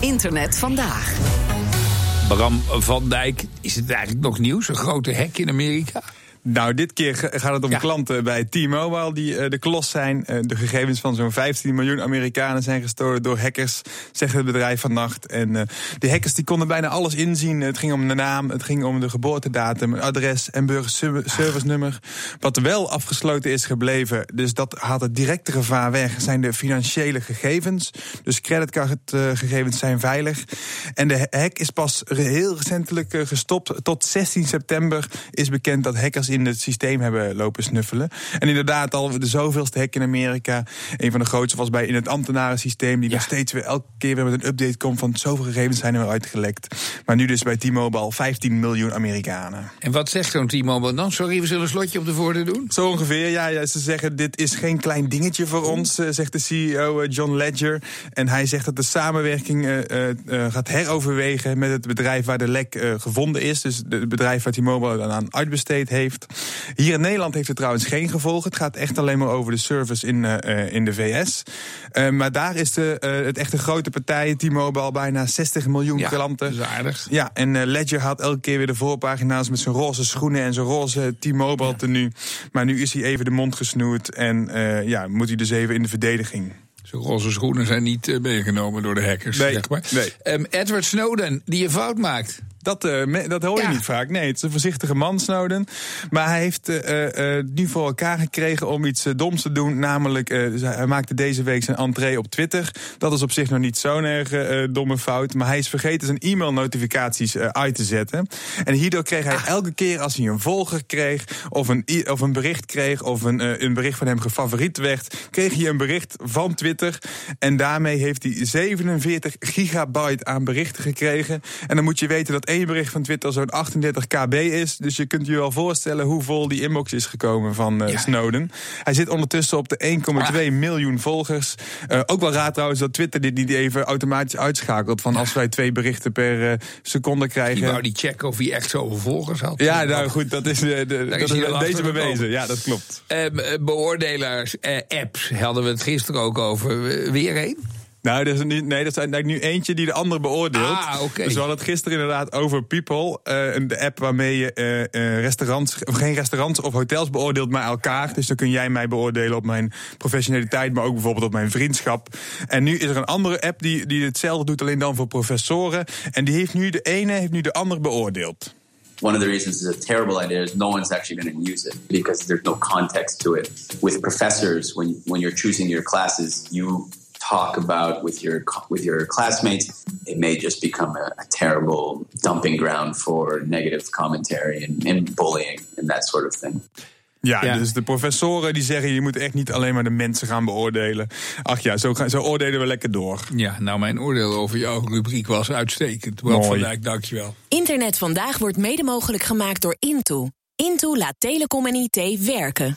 Internet vandaag. Bram van Dijk, is het eigenlijk nog nieuws? Een grote hek in Amerika? Nou, dit keer gaat het om klanten bij T-Mobile die uh, de klos zijn. Uh, de gegevens van zo'n 15 miljoen Amerikanen zijn gestolen door hackers, zegt het bedrijf vannacht. En uh, de hackers die konden bijna alles inzien. Het ging om de naam, het ging om de geboortedatum, adres en burgerservice-nummer. Wat wel afgesloten is gebleven, dus dat haalt het directe gevaar weg, zijn de financiële gegevens. Dus creditcardgegevens zijn veilig. En de hack is pas heel recentelijk gestopt. Tot 16 september is bekend dat hackers in in het systeem hebben lopen snuffelen. En inderdaad, al de zoveelste hek in Amerika. Een van de grootste was bij in het ambtenarensysteem. Die nog steeds weer elke keer weer met een update komt van zoveel gegevens zijn er weer uitgelekt. Maar nu dus bij T-Mobile 15 miljoen Amerikanen. En wat zegt zo'n T-Mobile dan? Sorry, we zullen een slotje op de voordeur doen? Zo ongeveer, ja, ja. Ze zeggen dit is geen klein dingetje voor ons, eh, zegt de CEO eh, John Ledger. En hij zegt dat de samenwerking uh, uh, gaat heroverwegen met het bedrijf waar de lek gevonden is. Dus het bedrijf waar T-Mobile dan aan uitbesteed heeft. Hier in Nederland heeft het trouwens geen gevolgen. Het gaat echt alleen maar over de service in, uh, in de VS. Uh, maar daar is de, uh, het echte grote partij, T-Mobile, bijna 60 miljoen ja, klanten. Dat is aardig. Ja, en Ledger haalt elke keer weer de voorpagina's met zijn roze schoenen en zijn roze T-Mobile ja. tenue. Maar nu is hij even de mond gesnoerd en ja, moet hij dus even in de verdediging. Zijn roze schoenen zijn niet meegenomen door de hackers, nee, zeg maar. Nee. Um, Edward Snowden, die een fout maakt. Dat, uh, dat hoor je ja. niet vaak. Nee, het is een voorzichtige man, Snowden. Maar hij heeft uh, uh, nu voor elkaar gekregen om iets doms te doen. Namelijk, hij maakte deze week zijn entree op Twitter. Dat is op zich nog niet zo'n erg domme fout. Maar hij is vergeten zijn e-mail-notificaties uit te zetten. En hierdoor kreeg hij ah. elke keer als hij een volger kreeg... of een, of een bericht kreeg of een, een bericht van hem gefavoriet werd... kreeg hij een bericht van Twitter. En daarmee heeft hij 47 gigabyte aan berichten gekregen. En dan moet je weten dat één bericht van Twitter zo'n 38 kb is. Dus je kunt je wel voorstellen hoe vol die inbox is gekomen van uh, ja. Snowden. Hij zit ondertussen op de 1,2 miljoen volgers. Uh, ook wel raar trouwens dat Twitter dit niet even automatisch uitschakelt. Van als wij twee berichten per uh, seconde krijgen. Die wou die checken of hij echt zoveel volgers had. Ja, nou goed, dat is, de, de, dat is, is deze bewezen. Ja, dat klopt. Um, beoordelaars, apps, hadden we het gisteren ook over. Weer één? Nou, dat is niet, nee, dat is eigenlijk nu eentje die de ander beoordeelt. Ah, okay. Dus we hadden het gisteren inderdaad over People. Uh, de app waarmee je uh, uh, restaurants, of geen restaurants of hotels beoordeelt, maar elkaar. Dus dan kun jij mij beoordelen op mijn professionaliteit, maar ook bijvoorbeeld op mijn vriendschap. En nu is er een andere app die, die hetzelfde doet, alleen dan voor professoren. En die heeft nu de ene heeft nu de ander beoordeeld. One of the reasons it's a terrible idea is no one's actually going to use it because there's no context to it. With professors, when when you're choosing your classes, you talk about with your with your classmates, it may just become a, a terrible dumping ground for negative commentary and, and, bullying and that sort of thing. Ja, ja, dus de professoren die zeggen... je moet echt niet alleen maar de mensen gaan beoordelen. Ach ja, zo, zo oordelen we lekker door. Ja, nou mijn oordeel over jouw rubriek was uitstekend. Rob van Dijk, dankjewel. Internet Vandaag wordt mede mogelijk gemaakt door Intu. Intu laat telecom en IT werken.